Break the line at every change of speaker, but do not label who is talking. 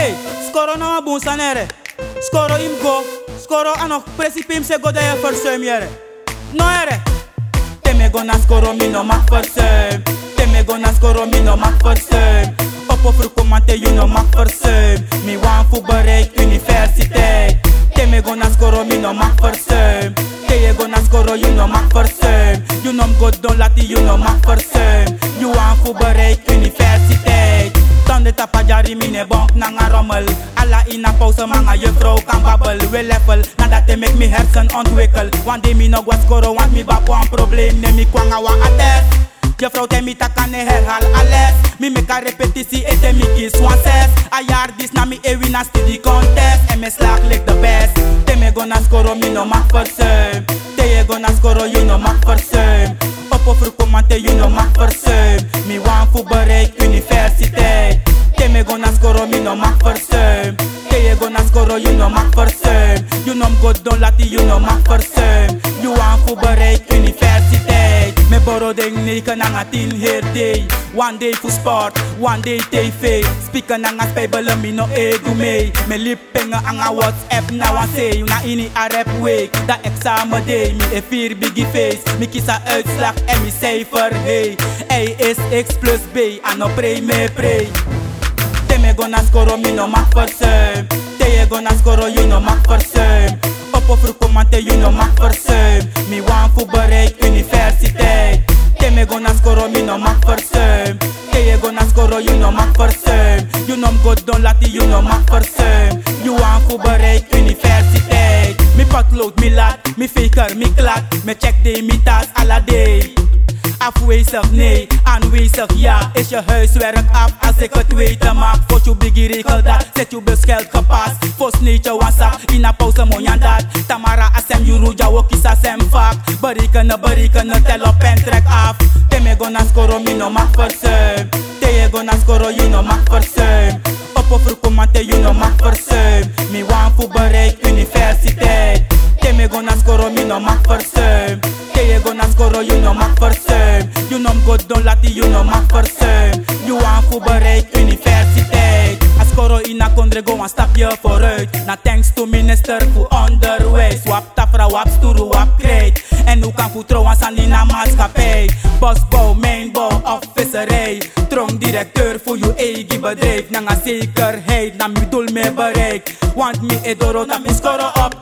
Hey, skoro na ma bun sanere. Skoro im go. Skoro ano presipim se go de je. No ere. Te me go na skoro mi no mag versuim. Te me go na skoro mi no mag versuim. Op of recomante you no mag versuim. Mi wan fu bereik universiteit. Te me go na skoro mi no mag versuim. Te je go na skoro you no mag versuim. You nom go don lati you no mag versuim. De tapajari mine bonk na nga rommel. Alla in a pauze mga juffrouw kan babbel We level, nadat they make me hersen ontwikkel Want die mi nog wat scoren, want mi bab een probleem Nee mi kwanga wa attest Juffrouw te mi takane herhaal alles Mi make a repetitie ete mi kies one ses A jaar dis na mi ewi na studie contest. En me slag lik de best. Te me gonna scoren, mi no mag verzuim Te je gonna scoren, you no mag verzuim Op of recommente, you no mag verzuim Mi wan fu bereik universiteit Me gonna scoren, mi no mag verzuim Te je gonna scoren, you no mag verzuim You nom god don lati, you no mag verzuim You wan fu bereik universiteit Me boro ding neken na nga tien heer day One day fu sport, one day tv Speaker na nga spijbelen mi no ego mee Me lippingen aan nga whatsapp na wan say Na ini a rap week, da examen day Mi e vier biggie face, mi kies a uitslag en mi cijfer hey. A is X plus B, ano pray me pray Te me gonna scoren, mi no mag verzuim Te je gonna scoren, you no mag verzuim Op of recomante, you no mag verzuim Mi wan fu bereik universiteit Te me gonna scoren, mi no mag verzuim Te je gonna scoren, you no mag verzuim You nom god don lati, you no mag verzuim You wan fu bereik universiteit Mi potlood, mi lat, mi faker, mi klak Me check de mi tas alla day Afwezig nee, aanwezig ja Is je huiswerk af als ik het weten mag Voor je biggie regel dat, zet je bescheld gepast Voor sneetje wasa, in a pauze dat Tamara asem juru jawo kisa sem vak Berekenen, berekenen, tel op en trek af Te me gonna score, mi no mag verzuim Te je gonna score, you no mag verzuim Op of recomante, you no mag verzuim Mi wan fu bereik universiteit Te me gonna score, mi no mag verzuim Te je gonna score, you no mag verzuim god don lati, you no mag verzuim You wan fu bereik universiteit. A scoren in a kondre go een stapje vooruit Na thanks to minister voor onderwijs Wap tafra, wap stoere, wap kreet En hoe kan voor trouwens aan die maatschappij Bosbouw, mijnbouw of visserij Tronk directeur voor je eigen bedrijf Nanga zekerheid, na mi doel me bereik Want mi e doro dat scoren op